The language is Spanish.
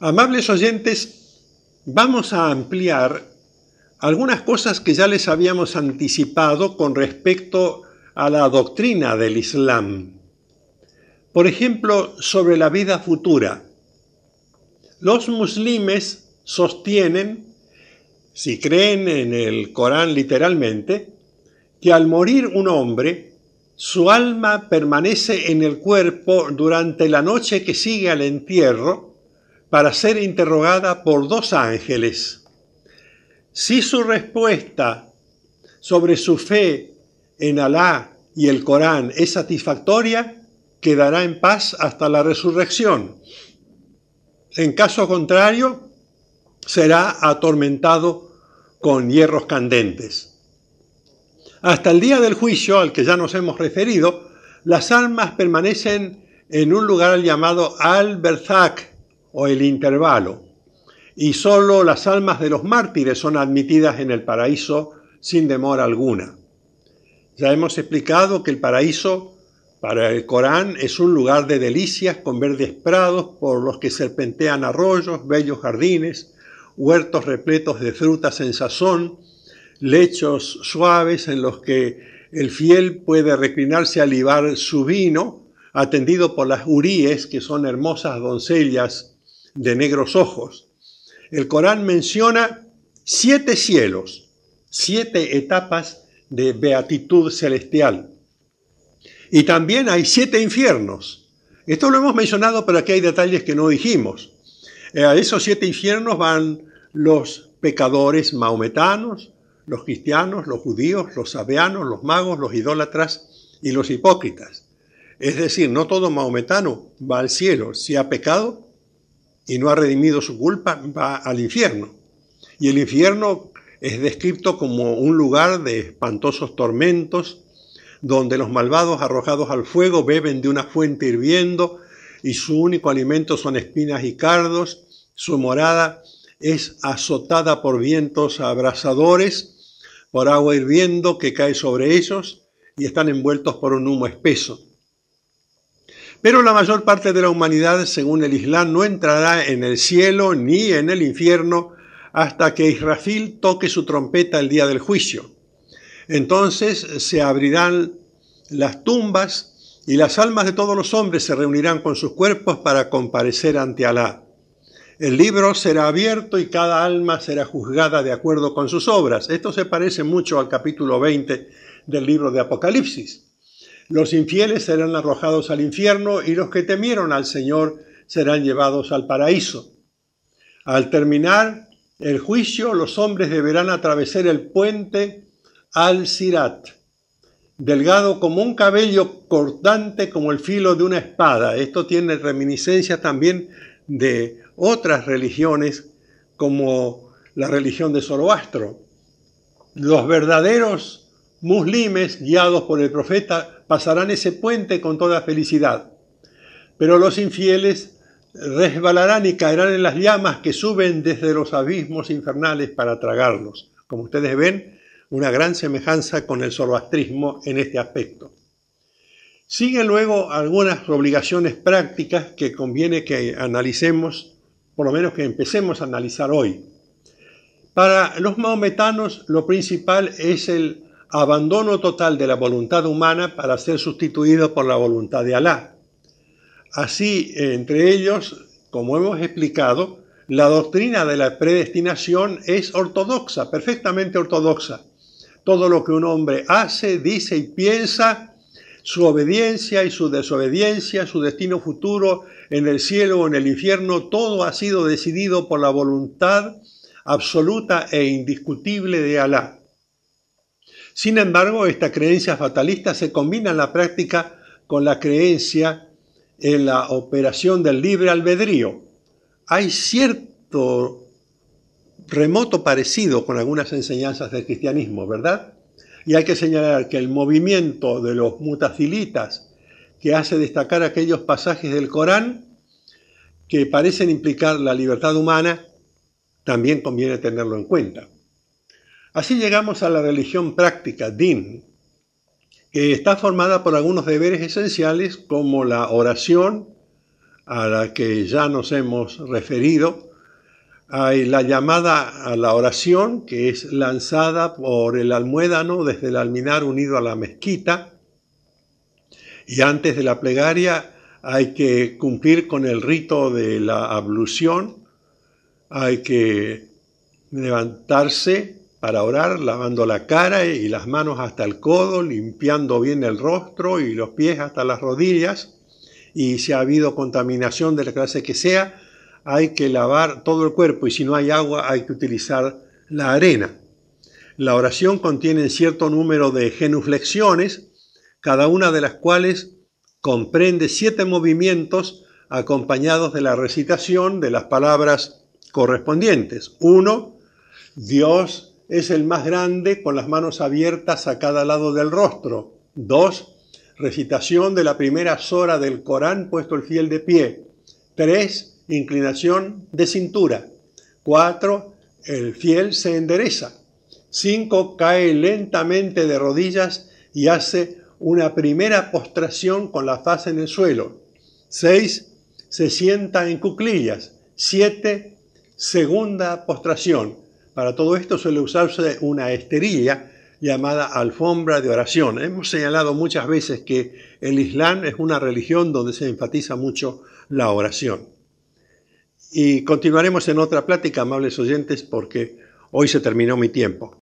Amables oyentes, vamos a ampliar algunas cosas que ya les habíamos anticipado con respecto a la doctrina del Islam. Por ejemplo, sobre la vida futura. Los muslimes sostienen, si creen en el Corán literalmente, que al morir un hombre, su alma permanece en el cuerpo durante la noche que sigue al entierro para ser interrogada por dos ángeles. Si su respuesta sobre su fe en Alá y el Corán es satisfactoria, quedará en paz hasta la resurrección. En caso contrario, será atormentado con hierros candentes. Hasta el día del juicio al que ya nos hemos referido, las almas permanecen en un lugar llamado Al-Berzak, o el intervalo, y sólo las almas de los mártires son admitidas en el paraíso sin demora alguna. Ya hemos explicado que el paraíso para el Corán es un lugar de delicias con verdes prados por los que serpentean arroyos, bellos jardines, huertos repletos de frutas en sazón, lechos suaves en los que el fiel puede reclinarse a libar su vino, atendido por las uríes, que son hermosas doncellas de negros ojos. El Corán menciona siete cielos, siete etapas de beatitud celestial. Y también hay siete infiernos. Esto lo hemos mencionado, pero aquí hay detalles que no dijimos. Eh, a esos siete infiernos van los pecadores maometanos, los cristianos, los judíos, los sabeanos, los magos, los idólatras y los hipócritas. Es decir, no todo maometano va al cielo. Si ha pecado, y no ha redimido su culpa, va al infierno. Y el infierno es descrito como un lugar de espantosos tormentos, donde los malvados arrojados al fuego beben de una fuente hirviendo y su único alimento son espinas y cardos, su morada es azotada por vientos abrasadores, por agua hirviendo que cae sobre ellos y están envueltos por un humo espeso. Pero la mayor parte de la humanidad, según el Islam, no entrará en el cielo ni en el infierno hasta que Israfil toque su trompeta el día del juicio. Entonces se abrirán las tumbas y las almas de todos los hombres se reunirán con sus cuerpos para comparecer ante Alá. El libro será abierto y cada alma será juzgada de acuerdo con sus obras. Esto se parece mucho al capítulo 20 del libro de Apocalipsis. Los infieles serán arrojados al infierno y los que temieron al Señor serán llevados al paraíso. Al terminar el juicio, los hombres deberán atravesar el puente al-Sirat, delgado como un cabello, cortante como el filo de una espada. Esto tiene reminiscencia también de otras religiones como la religión de Zoroastro. Los verdaderos muslimes, guiados por el profeta, pasarán ese puente con toda felicidad. Pero los infieles resbalarán y caerán en las llamas que suben desde los abismos infernales para tragarlos. Como ustedes ven, una gran semejanza con el zoroastrismo en este aspecto. Siguen luego algunas obligaciones prácticas que conviene que analicemos, por lo menos que empecemos a analizar hoy. Para los maometanos lo principal es el abandono total de la voluntad humana para ser sustituido por la voluntad de Alá. Así, entre ellos, como hemos explicado, la doctrina de la predestinación es ortodoxa, perfectamente ortodoxa. Todo lo que un hombre hace, dice y piensa, su obediencia y su desobediencia, su destino futuro en el cielo o en el infierno, todo ha sido decidido por la voluntad absoluta e indiscutible de Alá. Sin embargo, esta creencia fatalista se combina en la práctica con la creencia en la operación del libre albedrío. Hay cierto remoto parecido con algunas enseñanzas del cristianismo, ¿verdad? Y hay que señalar que el movimiento de los mutacilitas que hace destacar aquellos pasajes del Corán que parecen implicar la libertad humana, también conviene tenerlo en cuenta. Así llegamos a la religión práctica, din, que está formada por algunos deberes esenciales como la oración, a la que ya nos hemos referido. Hay la llamada a la oración, que es lanzada por el almuédano desde el alminar unido a la mezquita. Y antes de la plegaria hay que cumplir con el rito de la ablución, hay que levantarse para orar, lavando la cara y las manos hasta el codo, limpiando bien el rostro y los pies hasta las rodillas. Y si ha habido contaminación de la clase que sea, hay que lavar todo el cuerpo y si no hay agua hay que utilizar la arena. La oración contiene cierto número de genuflexiones, cada una de las cuales comprende siete movimientos acompañados de la recitación de las palabras correspondientes. Uno, Dios es el más grande con las manos abiertas a cada lado del rostro. Dos, recitación de la primera sora del Corán puesto el fiel de pie. Tres, inclinación de cintura. Cuatro, el fiel se endereza. Cinco, cae lentamente de rodillas y hace una primera postración con la faz en el suelo. Seis, se sienta en cuclillas. Siete, segunda postración. Para todo esto suele usarse una esterilla llamada alfombra de oración. Hemos señalado muchas veces que el Islam es una religión donde se enfatiza mucho la oración. Y continuaremos en otra plática, amables oyentes, porque hoy se terminó mi tiempo.